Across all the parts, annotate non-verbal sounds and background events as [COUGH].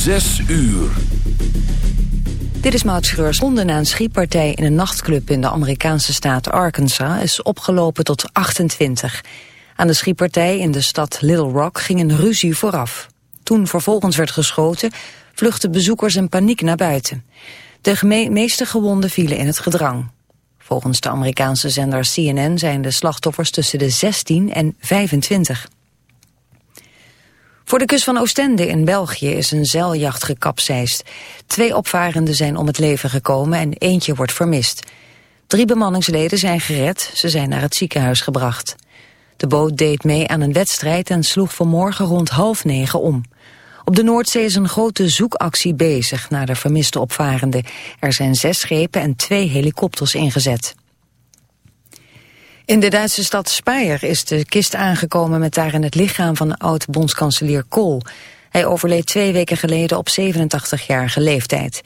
Zes uur. Dit is Maud Schreurs. Na een schietpartij in een nachtclub in de Amerikaanse staat Arkansas is opgelopen tot 28. Aan de schietpartij in de stad Little Rock ging een ruzie vooraf. Toen vervolgens werd geschoten, vluchtten bezoekers in paniek naar buiten. De meeste gewonden vielen in het gedrang. Volgens de Amerikaanse zender CNN zijn de slachtoffers tussen de 16 en 25. Voor de kust van Oostende in België is een zeiljacht gekapseist. Twee opvarenden zijn om het leven gekomen en eentje wordt vermist. Drie bemanningsleden zijn gered, ze zijn naar het ziekenhuis gebracht. De boot deed mee aan een wedstrijd en sloeg vanmorgen rond half negen om. Op de Noordzee is een grote zoekactie bezig naar de vermiste opvarenden. Er zijn zes schepen en twee helikopters ingezet. In de Duitse stad Speyer is de kist aangekomen met daarin het lichaam van oud-bondskanselier Kool. Hij overleed twee weken geleden op 87-jarige leeftijd.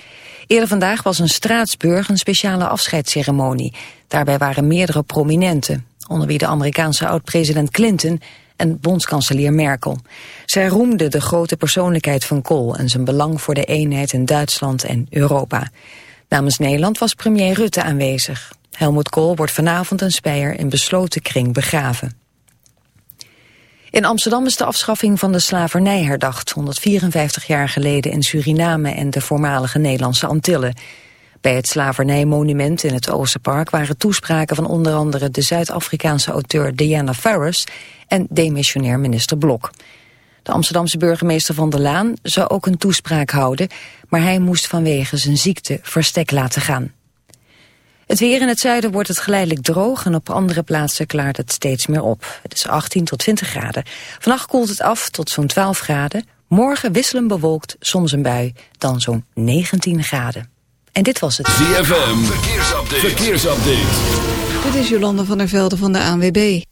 Eerder vandaag was in Straatsburg een speciale afscheidsceremonie. Daarbij waren meerdere prominenten, onder wie de Amerikaanse oud-president Clinton en bondskanselier Merkel. Zij roemde de grote persoonlijkheid van Kool en zijn belang voor de eenheid in Duitsland en Europa. Namens Nederland was premier Rutte aanwezig. Helmut Kool wordt vanavond een Speyer in besloten kring begraven. In Amsterdam is de afschaffing van de slavernij herdacht, 154 jaar geleden in Suriname en de voormalige Nederlandse Antillen. Bij het slavernijmonument in het Oosterpark waren toespraken van onder andere de Zuid-Afrikaanse auteur Diana Farris en demissionair minister Blok. De Amsterdamse burgemeester Van der Laan zou ook een toespraak houden, maar hij moest vanwege zijn ziekte verstek laten gaan. Het weer in het zuiden wordt het geleidelijk droog en op andere plaatsen klaart het steeds meer op. Het is 18 tot 20 graden. Vannacht koelt het af tot zo'n 12 graden. Morgen wisselen bewolkt, soms een bui, dan zo'n 19 graden. En dit was het. ZFM, verkeersupdate. verkeersupdate. Dit is Jolande van der Velde van de ANWB.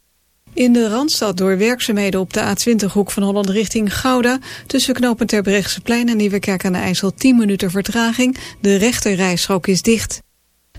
In de Randstad door werkzaamheden op de A20-hoek van Holland richting Gouda... tussen knooppunt Terbrechtseplein en Nieuwekerk aan de IJssel 10 minuten vertraging. De rechterrijstrook is dicht.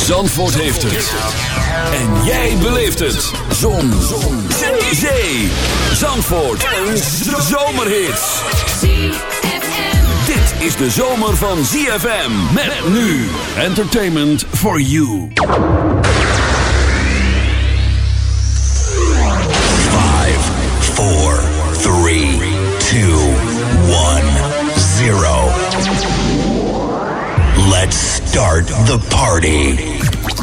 Zandvoort heeft het. En jij beleeft het. Zon. Zon. Zee. Zee. Zandvoort. Een zomerhit. Dit is de zomer van ZFM. Met nu. Entertainment for you. 5, 4, 3, 2, Let's start the party.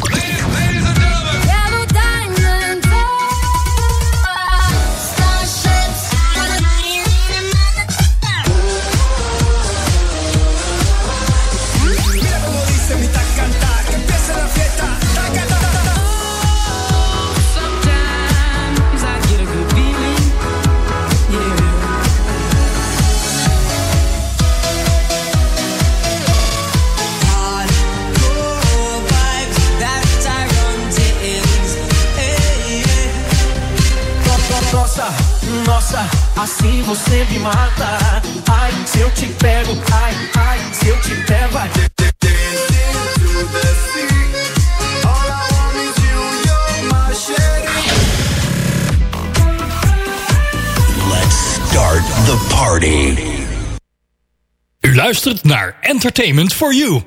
Você me mata. Ai, se eu te pego, ai, ai, se eu te pego, ai. Let's start the party. U luistert naar Entertainment for You.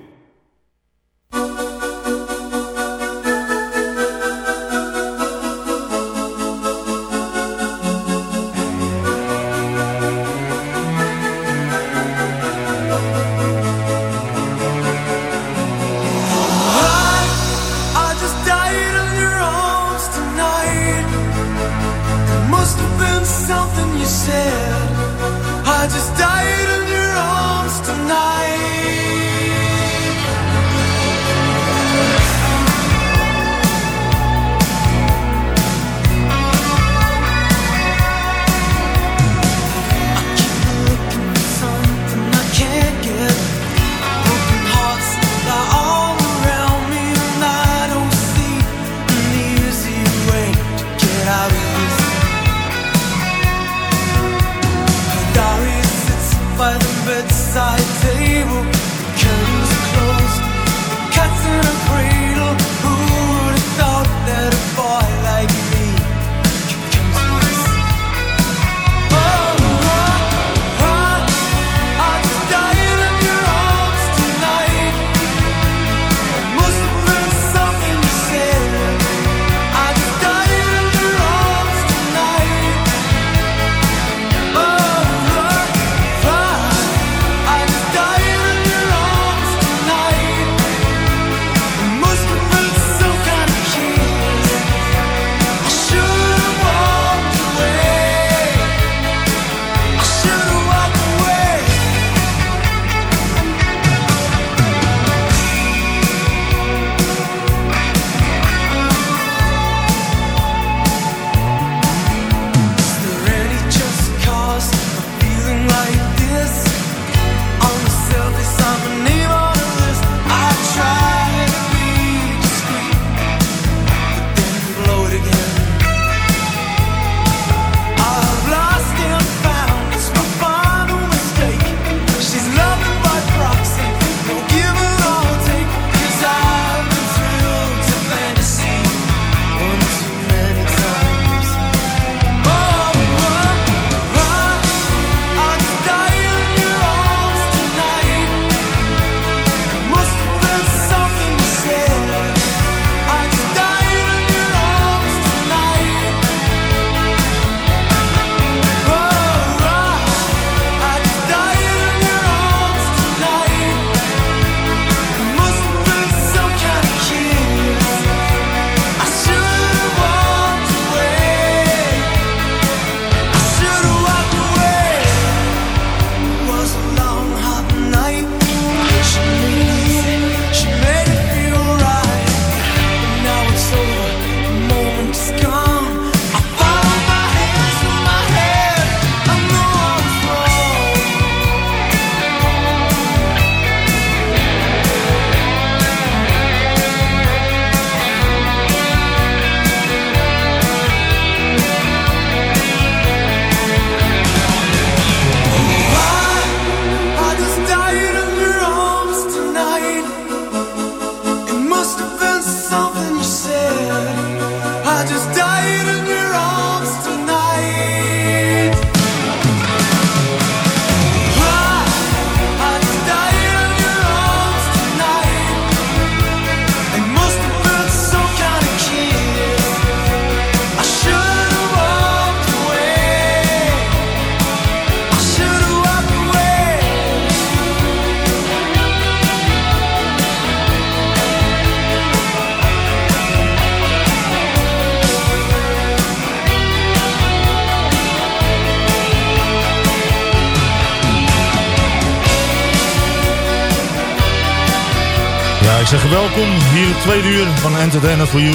Tweede uur van Entertainment for You.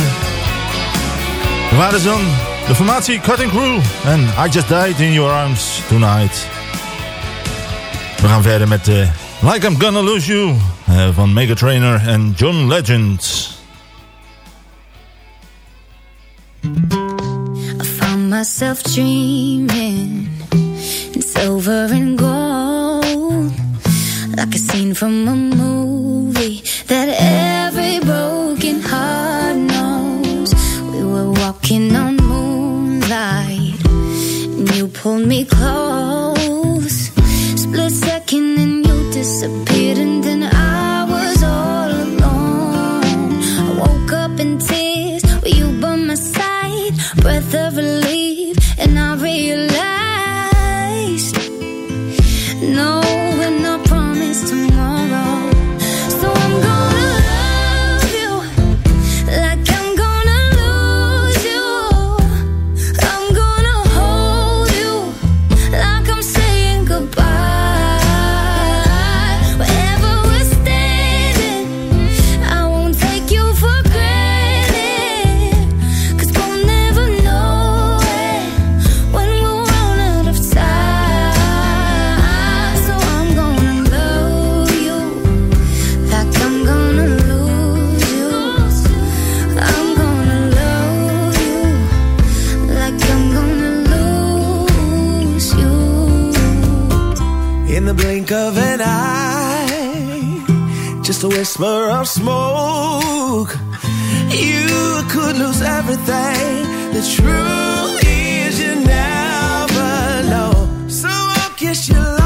Waar is dan de formatie Cutting Crew en I Just Died in Your Arms Tonight. We gaan verder met uh, Like I'm Gonna Lose You uh, van Mega Trainer en John Legend. I found myself dreaming in silver and gold like a scene from a movie that walking on moonlight, and you pulled me close. Split second, and you disappeared, and then I whisper of smoke. You could lose everything. The truth is, you never know. So I'll kiss you.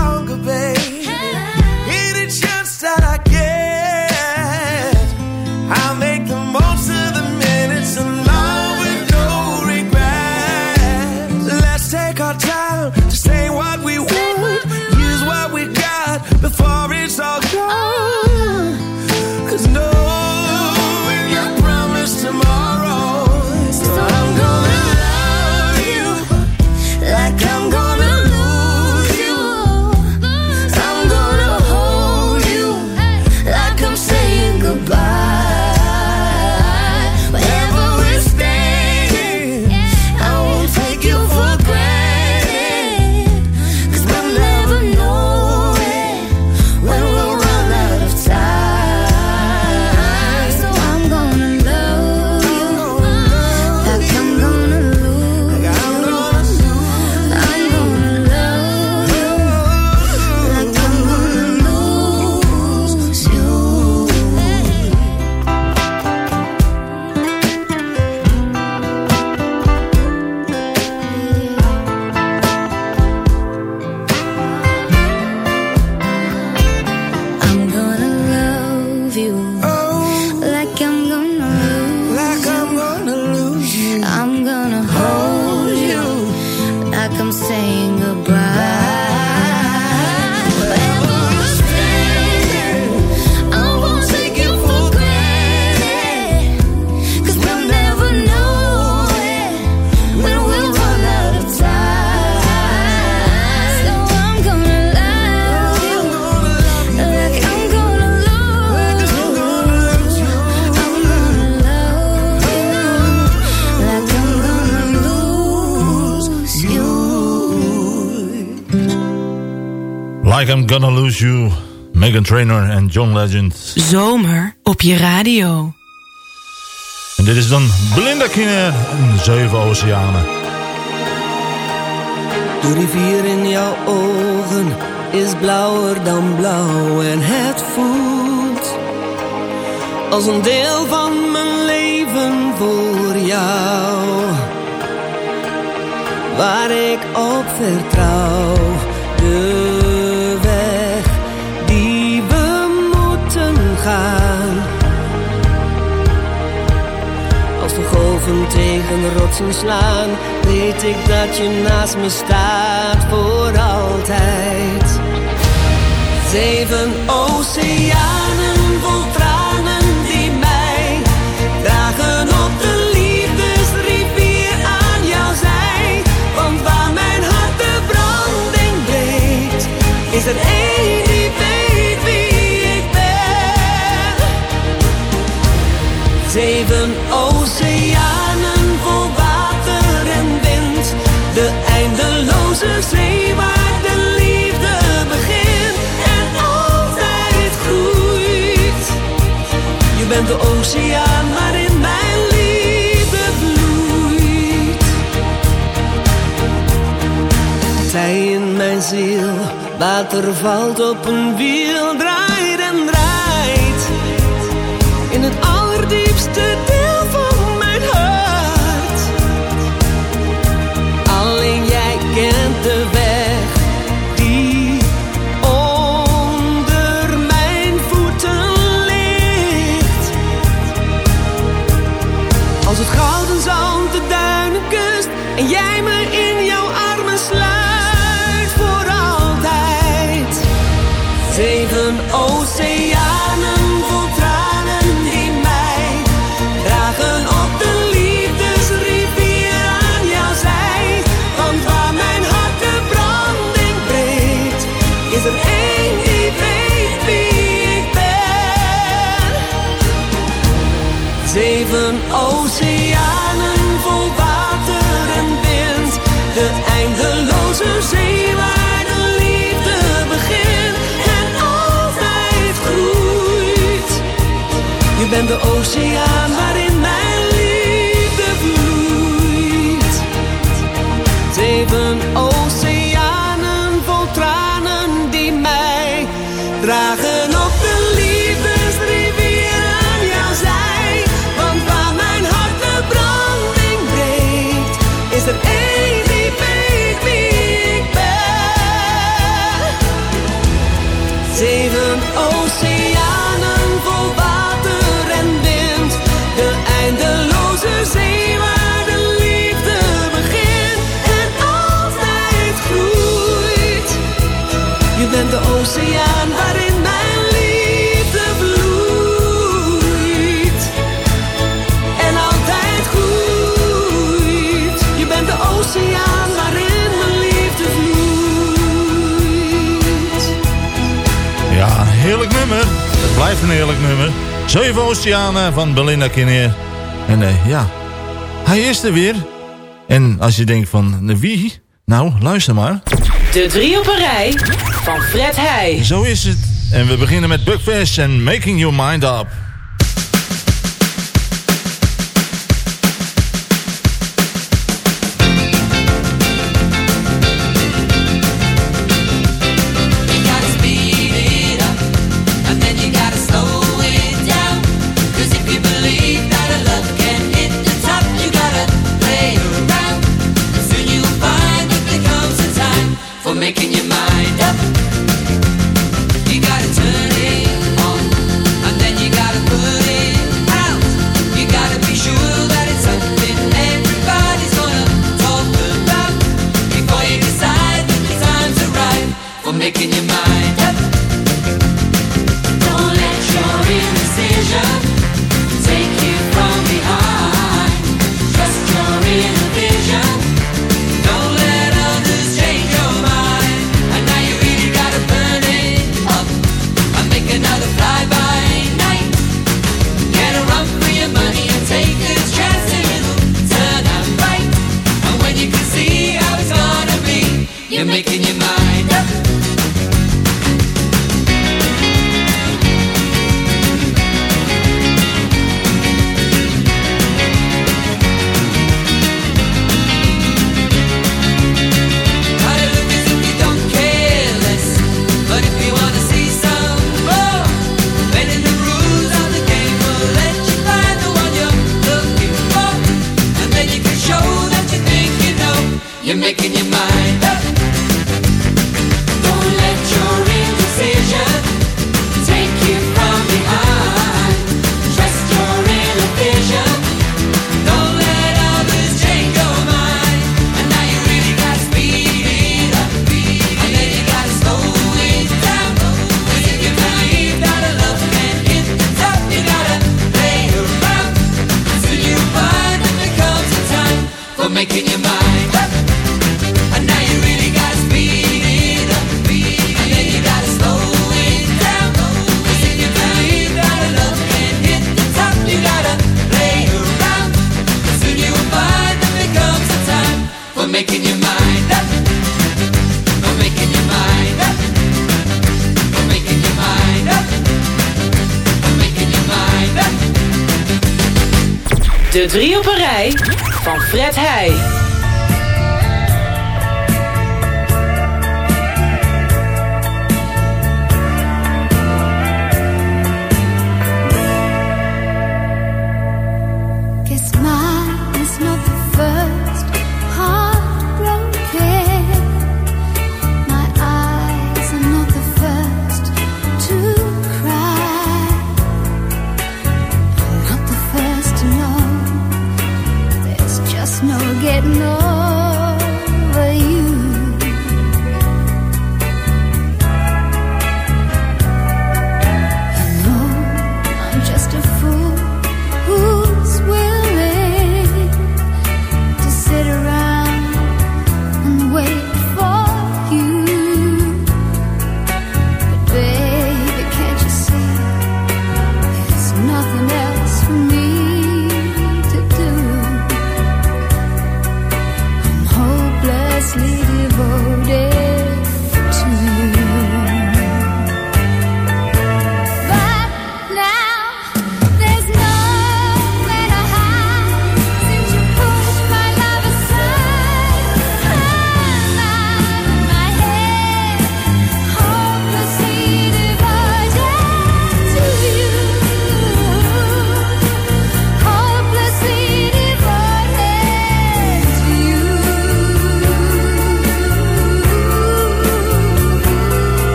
Gonna Lose You, Megan Trainer en John Legend. Zomer op je radio. En dit is dan Belinda Kinder en Zeven Oceanen. De rivier in jouw ogen is blauwer dan blauw en het voelt als een deel van mijn leven voor jou. Waar ik op vertrouw. De tegen rotsen slaan, weet ik dat je naast me staat voor altijd. Zeven oceanen vol tranen die mij dragen op de liefdesrivier aan jou zij. Want waar mijn hart de branding breekt, is er één. Zeven bent de oceaan waarin mijn liefde bloeit. Tij in mijn ziel, water valt op een wiel say I en de oceaan een eerlijk nummer. Zeven Oceanen van Belinda Kinneer. En uh, ja, hij is er weer. En als je denkt van, wie? Nou, luister maar. De drie op een rij van Fred Heij. Zo is het. En we beginnen met Buckfast en Making Your Mind Up. Fred Heij.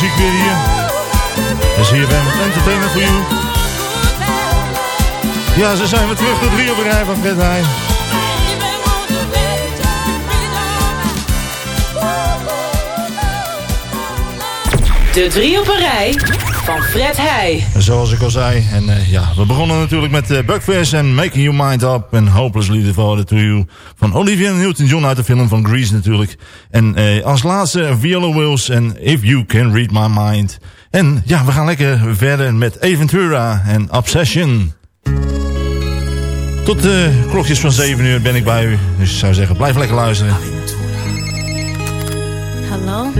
muziek weer hier. De ZFM Entertainment voor jou. Ja, ze zijn weer terug, de drie op rij van Fred Heij. De drie op een rij van Fred Heij. Zoals ik al zei, en eh, ja, we begonnen natuurlijk met uh, en Making Your Mind Up en Hopelessly Devoted to You van Olivia Newton-John uit de film van Grease natuurlijk. En eh, als laatste Viola Wills en If You Can Read My Mind. En ja, we gaan lekker verder met Aventura en Obsession. Tot de klokjes van 7 uur ben ik bij u. Dus ik zou zeggen, blijf lekker luisteren. Hallo?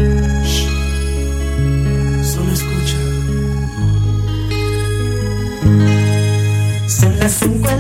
Son las 5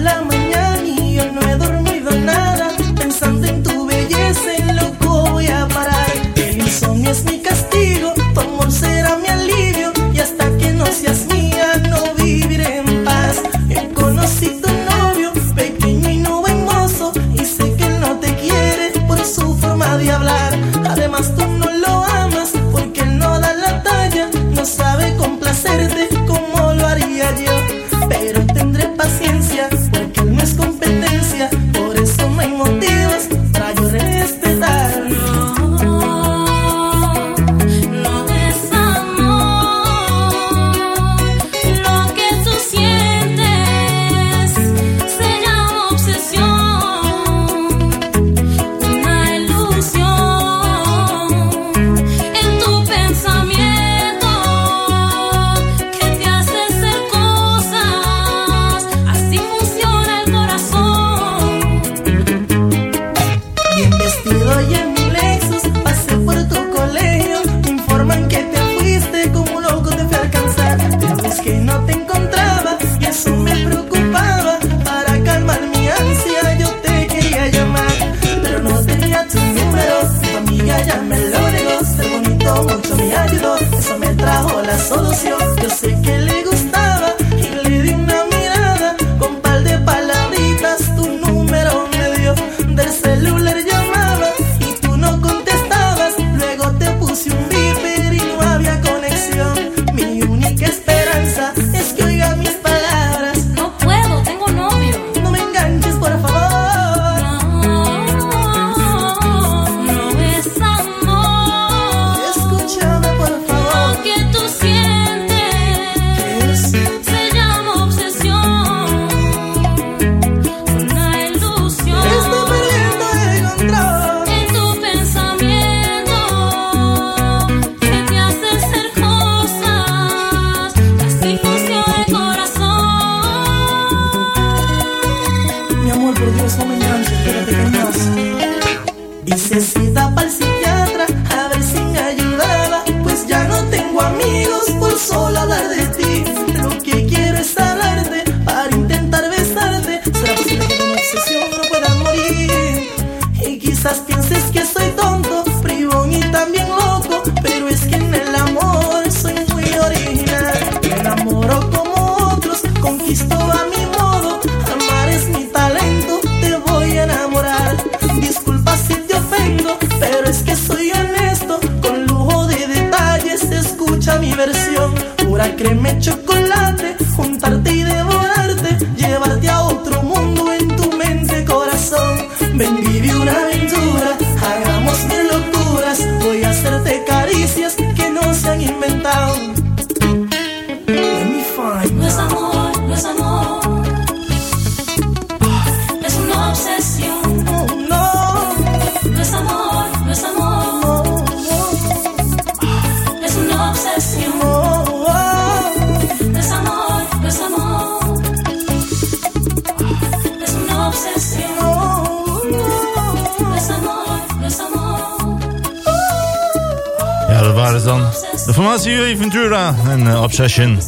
De formatie Ventura en eh, Obsession.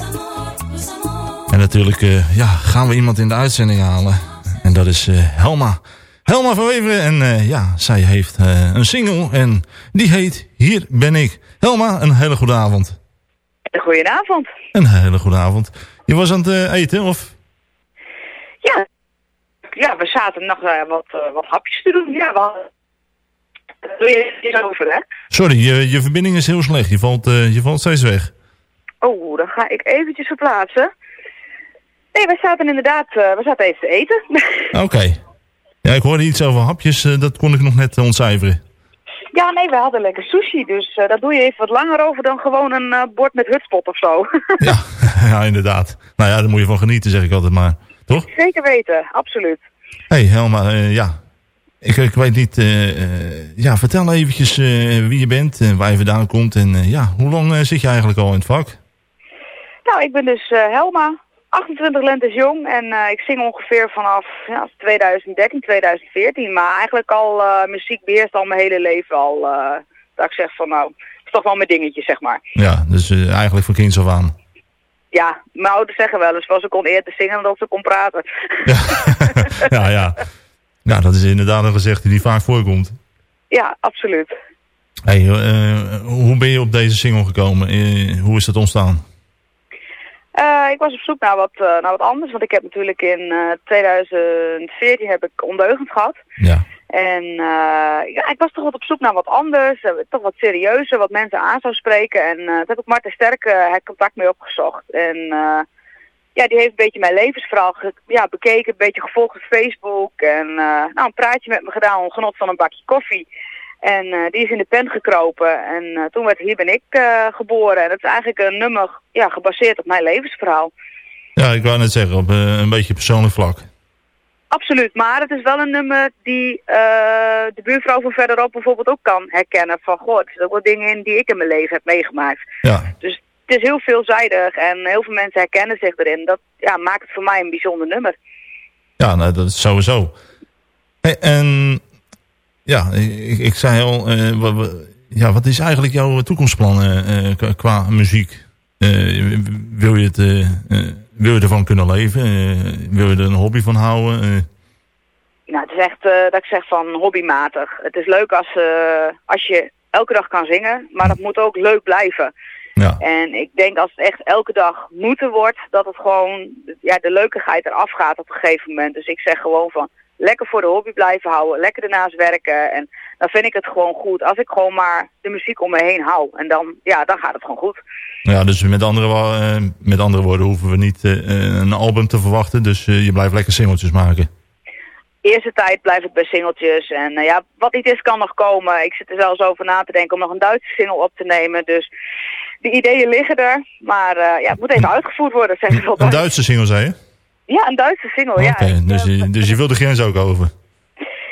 En natuurlijk eh, ja, gaan we iemand in de uitzending halen. En dat is eh, Helma. Helma van Weveren. En ja, zij heeft een single. En die heet Hier ben ik. Helma, een hele goede avond. Goedenavond. Een hele goede avond. Je was aan het eten, of? Ja. Ja, we zaten nog wat, wat hapjes te doen. Ja, we hadden... Daar doe je eens over, hè? Sorry, je, je verbinding is heel slecht. Je valt, eh, je valt steeds weg. Oh, dan ga ik eventjes verplaatsen. Nee, wij zaten inderdaad... eh, we zaten even te eten. [LAUGHS] Oké. Ja, ik hoorde iets over hapjes. eh, dat kon ik nog net eh, ontcijferen. ja, nee, we hadden lekker sushi. Dus eh daar doe je even wat langer over dan gewoon een eh, bord met hutspot of zo. [LAUGHS] [LAUGHS] ja, inderdaad. Nou ja, daar moet je van genieten, zeg ik altijd maar. Toch? Zeker weten, absoluut. hey, Helma, eh, ja. Ik, ik weet niet... eh, ja, vertel eventjes eh, wie je bent, en waar je vandaan komt. En ja, hoe lang zit je eigenlijk al in het vak? Nou, ik ben dus Helma, 28 lentes jong en ik zing ongeveer vanaf ja, 2013, 2014. Maar eigenlijk al muziek beheerst al mijn hele leven al. dat ik zeg van nou, het is toch wel mijn dingetje, zeg maar. Ja, dus eigenlijk van kinds af aan. Ja, mijn ouders zeggen wel eens, was ik kon eerder zingen dan dat ze kon praten. ja, [LAUGHS] ja. Ja, dat is inderdaad een gezegde die vaak voorkomt. ja, absoluut. Hey, eh, hoe ben je op deze single gekomen? Eh, hoe is dat ontstaan? Eh, ik was op zoek naar wat, naar wat anders, want ik heb natuurlijk in eh, 2014 heb ik ondeugend gehad. Ja. En ja, ik was toch wat op zoek naar wat anders, toch wat serieuzer, wat mensen aan zou spreken. En toen heb ik Marten Sterk contact mee opgezocht. En ja, die heeft een beetje mijn levensverhaal ja, bekeken, een beetje gevolgd op Facebook. En eh, nou, een praatje met me gedaan, genot van een bakje koffie. En eh, die is in de pen gekropen. En eh, toen werd Hier ben ik geboren. En dat is eigenlijk een nummer ja, gebaseerd op mijn levensverhaal. Ja, ik wou net zeggen, op een beetje persoonlijk vlak. Absoluut, maar het is wel een nummer die de buurvrouw van verderop bijvoorbeeld ook kan herkennen. Van, goh, er zitten ook wel dingen in die ik in mijn leven heb meegemaakt. Ja. Dus het is heel veelzijdig en heel veel mensen herkennen zich erin. Dat ja, maakt het voor mij een bijzonder nummer. Ja, nou, dat is sowieso. Hey, en ja, ik, ik zei al, eh, wa- wa- ja, wat is eigenlijk jouw toekomstplan eh, eh, qua- qua muziek? Wil, je het, wil je ervan kunnen leven? Wil je er een hobby van houden? Nou, het is echt dat ik zeg van hobbymatig. Het is leuk als, als je elke dag kan zingen, maar dat moet ook leuk blijven. Ja. En ik denk als het echt elke dag moeten wordt, dat het gewoon ja, de leukigheid eraf gaat op een gegeven moment. Dus ik zeg gewoon van lekker voor de hobby blijven houden, lekker ernaast werken. En dan vind ik het gewoon goed als ik gewoon maar de muziek om me heen hou. En dan, ja, dan gaat het gewoon goed. ja, dus met andere, eh, met andere woorden hoeven we niet eh, eh, een album te verwachten. Dus je blijft lekker singeltjes maken. Eerste tijd blijft het bij singeltjes. En ja, wat niet is kan nog komen. Ik zit er zelfs over na te denken om nog een Duitse single op te nemen. Dus de ideeën liggen er. Maar eh, ja, het moet even uitgevoerd worden, zeg ik wel. Een Duitse single, zei je? Ja, een Duitse single, ja. Oké, dus, je- dus je wil de grens ook over.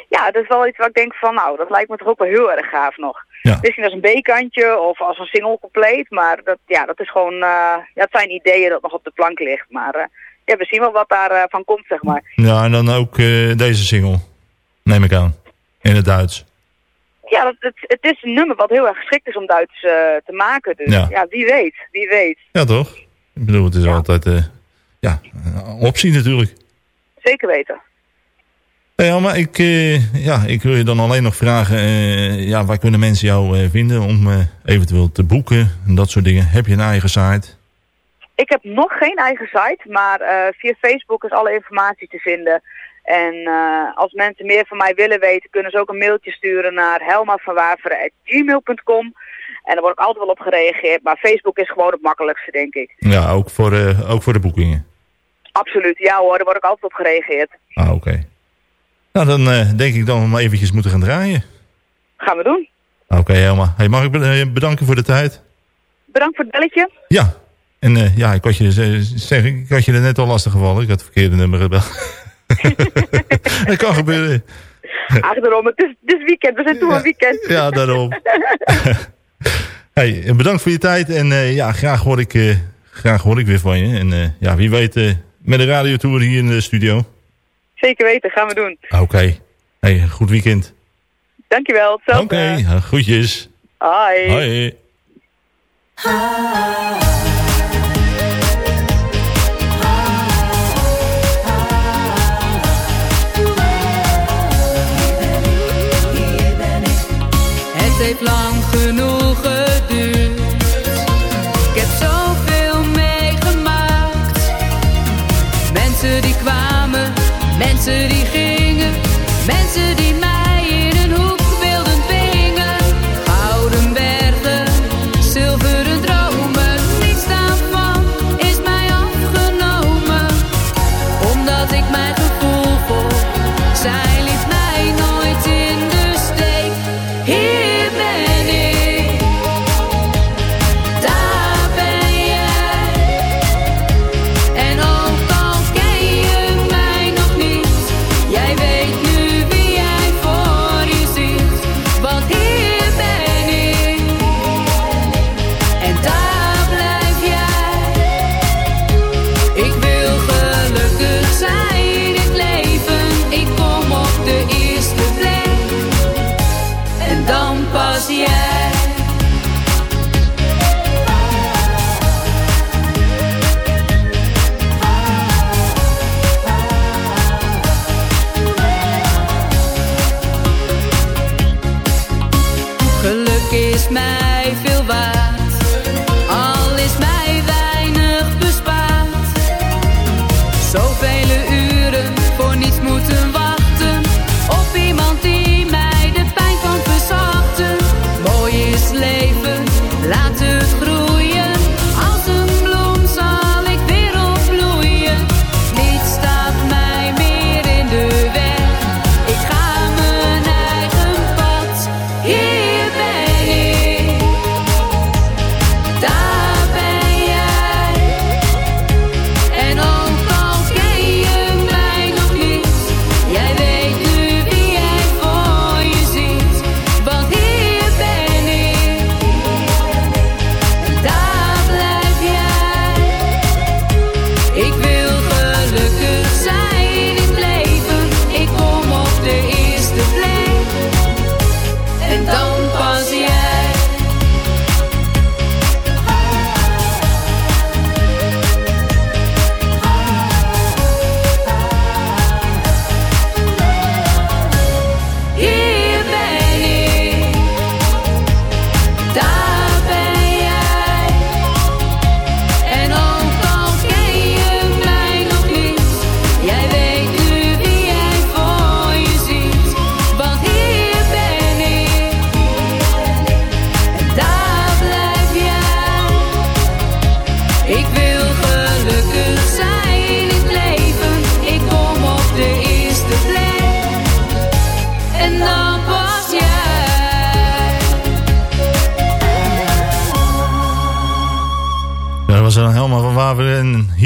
Ja, dat is wel iets waar ik denk van, nou, dat lijkt me toch ook wel heel erg gaaf nog. Ja. Misschien als een B-kantje of als een single compleet. Maar dat, ja, dat is gewoon, eh, ja, het zijn ideeën dat nog op de plank ligt. Maar eh, ja, we zien wel wat daarvan van komt, zeg maar. Ja, en dan ook eh, deze single. Neem ik aan. In het Duits. Ja, dat, het, het is een nummer wat heel erg geschikt is om Duits eh, te maken. Dus Ja. ja. wie weet, wie weet. Ja, toch? Ik bedoel, het is altijd eh, ja, een optie natuurlijk. Zeker weten. Hey Alma, ik, eh, ja, ik wil je dan alleen nog vragen, ja, waar kunnen mensen jou vinden om eventueel te boeken en dat soort dingen? Heb je een eigen site? Ik heb nog geen eigen site, maar via Facebook is alle informatie te vinden. En eh, als mensen meer van mij willen weten, kunnen ze ook een mailtje sturen naar helmavanwaveren.gmail.com. En daar wordt ook altijd wel op gereageerd, maar Facebook is gewoon het makkelijkste, denk ik. Ja, ook voor, eh, ook voor de boekingen. Absoluut, ja hoor, daar wordt ook altijd op gereageerd. Ah, oké. Nou, dan eh, denk ik dat we maar eventjes moeten gaan draaien. Gaan we doen. Oké, Helma. Hey, mag ik be- bedanken voor de tijd? Bedankt voor het belletje. Ja. En ja, ik had je, zeg, ik had je er net al lastig gevallen. Ik had het verkeerde nummer gebeld. [LAUGHS] [LAUGHS] dat kan gebeuren. Ach, daarom, het is, het is weekend, we zijn toe aan weekend. Ja, daarom. [LAUGHS] hey, en bedankt voor je tijd. En eh, ja, graag hoor, ik, eh, graag hoor ik weer van je. En eh, ja, wie weet met de radiotour hier in de studio. Zeker weten, gaan we doen. Oké. Hey, goed weekend. Dankjewel, Oké, ja, groetjes. Hoi. Hoi. Heeft lang genoeg geduurd. Ik heb zoveel meegemaakt. Mensen die kwamen, mensen die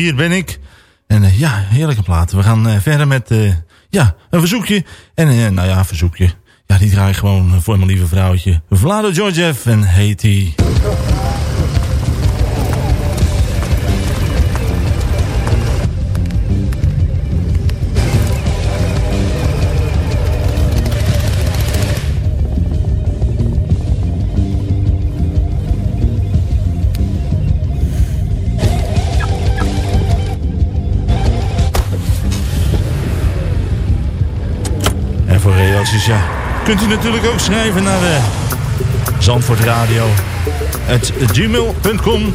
hier ben ik. En eh, ja, heerlijke platen. We gaan eh, verder met eh, ja, een verzoekje. En nou ja, een verzoekje. Ja, die draai ik gewoon voor mijn lieve vrouwtje. Vlado Georgiev en Haiti. I Kunt u natuurlijk ook schrijven naar uh, Zandvoort Radio. gmail.com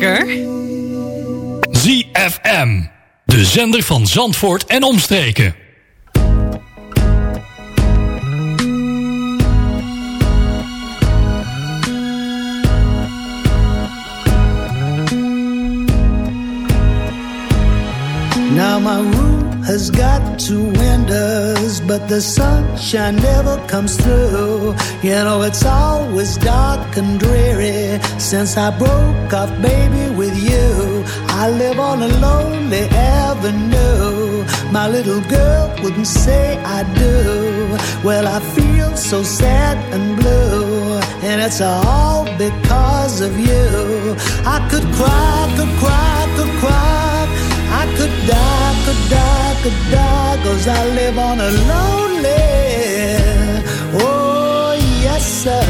lekker. ZFM, de zender van Zandvoort en omstreken. the sunshine never comes through. You know, it's always dark and dreary since I broke off, baby, with you. I live on a lonely avenue. My little girl wouldn't say I do. Well, I feel so sad and blue, and it's all because of you. I could cry, could cry, could cry could die, could die, could die, cause I live on a lonely. Oh, yes, sir.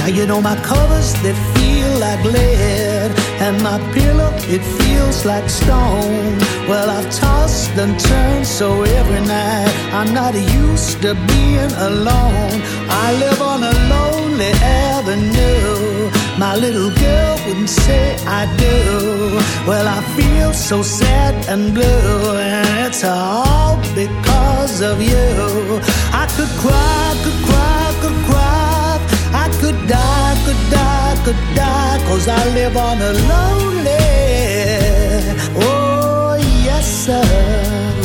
Now you know my covers, they feel like lead. And my pillow, it feels like stone. Well, I've tossed and turned so every night I'm not used to being alone. I live on a lonely avenue. My little girl wouldn't say I do. Well, I feel so sad and blue, and it's all because of you. I could cry, could cry, could cry. I could die, could die, could die, cause I live on a lonely. Oh, yes, sir.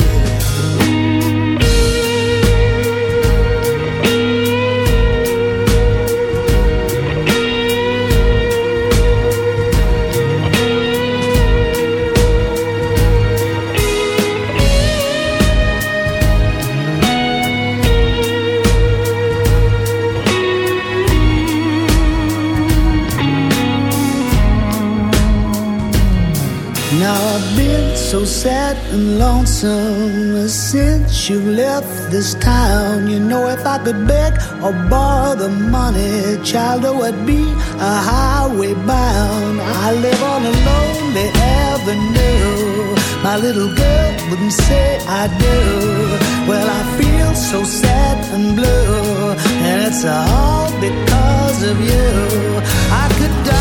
So sad and lonesome since you left this town. You know, if I could beg or borrow the money, child, I would be a highway bound. I live on a lonely avenue. My little girl wouldn't say I do. Well, I feel so sad and blue, and it's all because of you. I could die,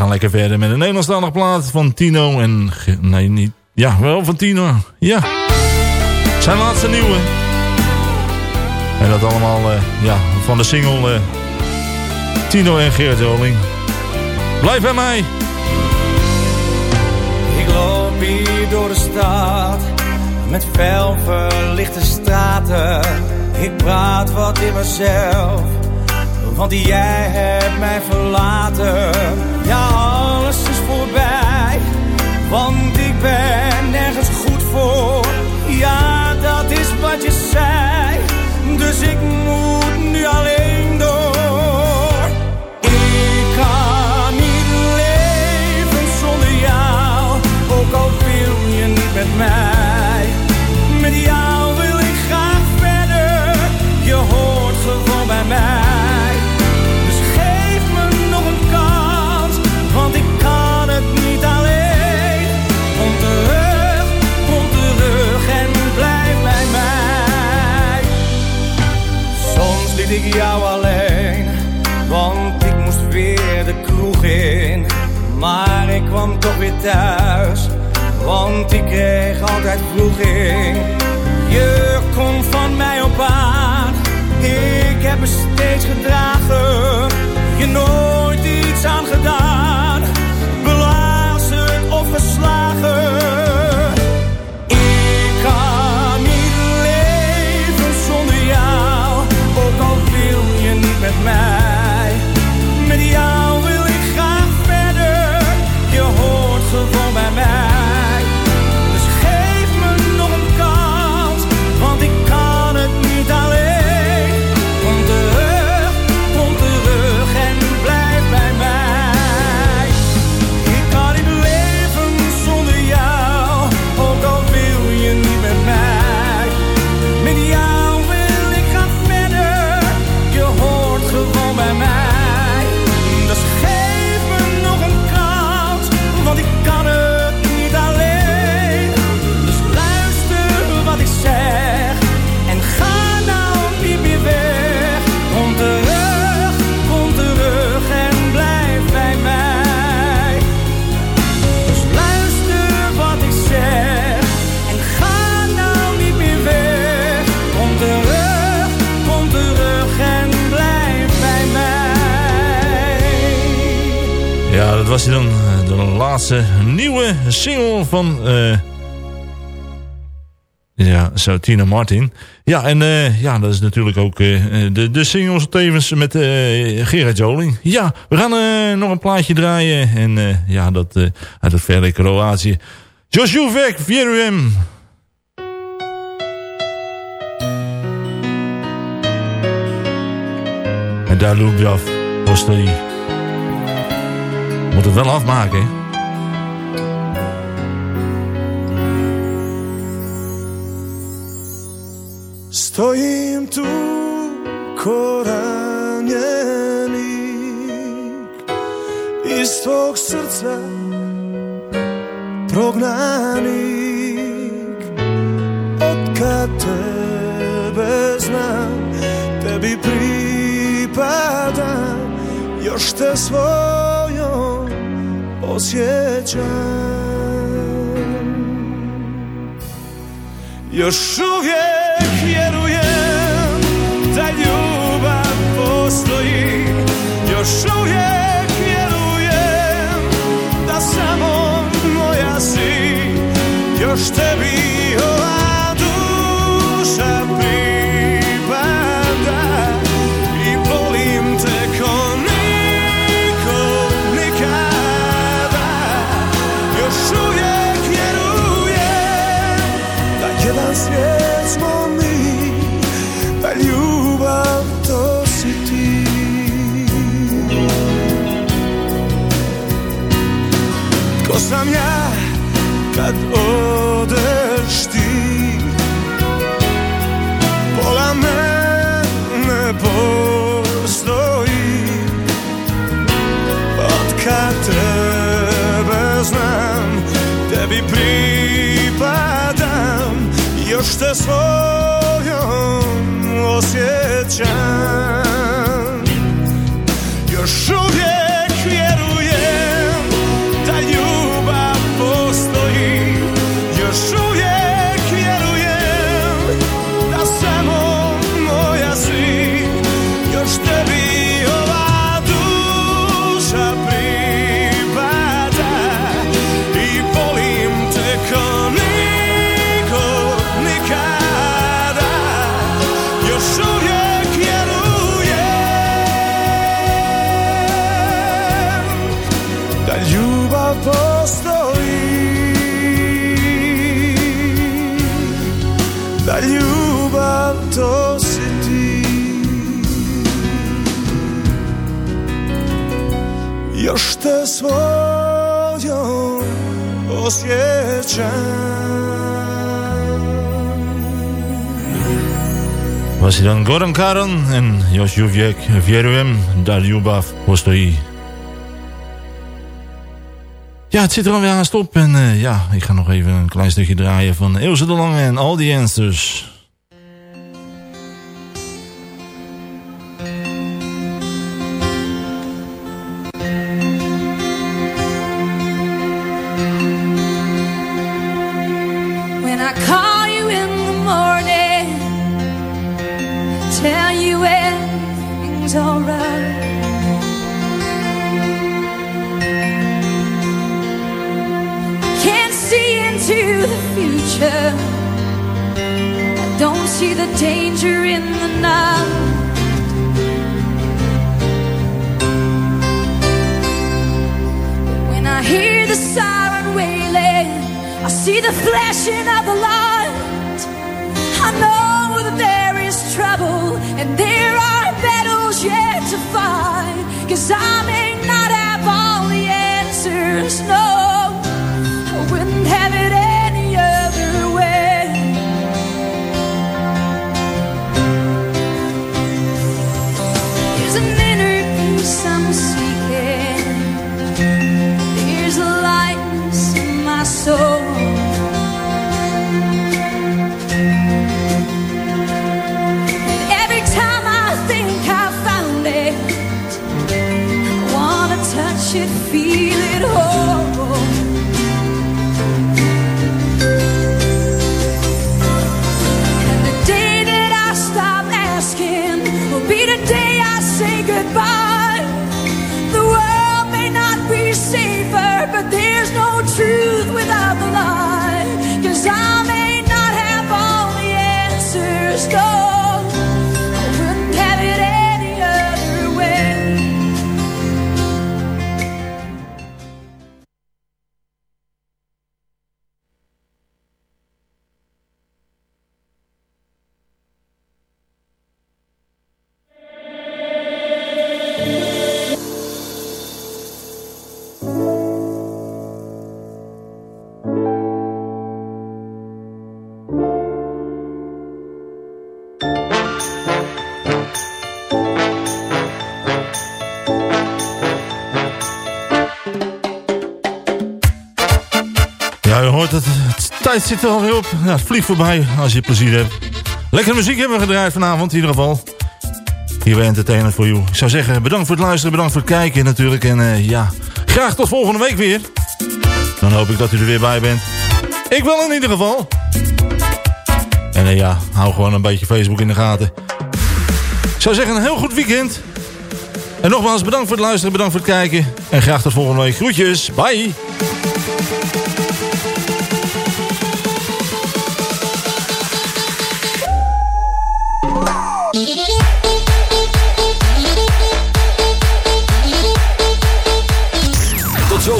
gaan lekker verder met een Nederlandstalige plaat van Tino en... Nee, niet... Ja, wel van Tino. Ja. Zijn laatste nieuwe. En dat allemaal eh, ja, van de single eh, Tino en Geert Joling. Blijf bij mij. Ik loop hier door de stad met fel verlichte straten. Ik praat wat in mezelf, want jij hebt mij verlaten. Ja, alles is voorbij, want ik ben nergens goed voor. Ja, dat is wat je zei, dus ik moet nu alleen ik jou alleen, want ik moest weer de kroeg in. Maar ik kwam toch weer thuis, want ik kreeg altijd vroeging. Je komt van mij op aan, ik heb me steeds gedragen. Je nooit iets aan gedaan, laatste nieuwe single van... eh ja, zo Tina Martin. Ja, en eh, ja, dat is natuurlijk ook eh, de, de singles tevens met eh Gerard Joling. Ja, we gaan eh, nog een plaatje draaien. En eh, ja, dat eh, uit het verre Kroatië. Josjuvek, Vjerujem. En daar loopt af. Moet het wel afmaken, hè? Stojim tu koranjenik Iz tvog srca prognanik. Od kad tebe znam Tebi pripadam Još te svojom osjećam. Još uvijek just Još te miłością swoją osjećam. Was je dan Goran Karan en još uvijek vjerujem da ljubav postoji. Ja, het zit er alweer aan stop en uh, ja, ik ga nog even een klein stukje draaien van Ilse de Lange en All the Answers. Tijd zit er alweer op. Vliegt voorbij als je plezier hebt. Lekkere muziek hebben we gedraaid vanavond in ieder geval. Hier bij Entertainment for You. Ik zou zeggen, bedankt voor het luisteren, bedankt voor het kijken natuurlijk. En eh, ja, graag tot volgende week weer. Dan hoop ik dat u er weer bij bent. Ik wel in ieder geval. En eh, ja, hou gewoon een beetje Facebook in de gaten. Ik zou zeggen, een heel goed weekend. En nogmaals, bedankt voor het luisteren, bedankt voor het kijken. En graag tot volgende week. Groetjes, bye.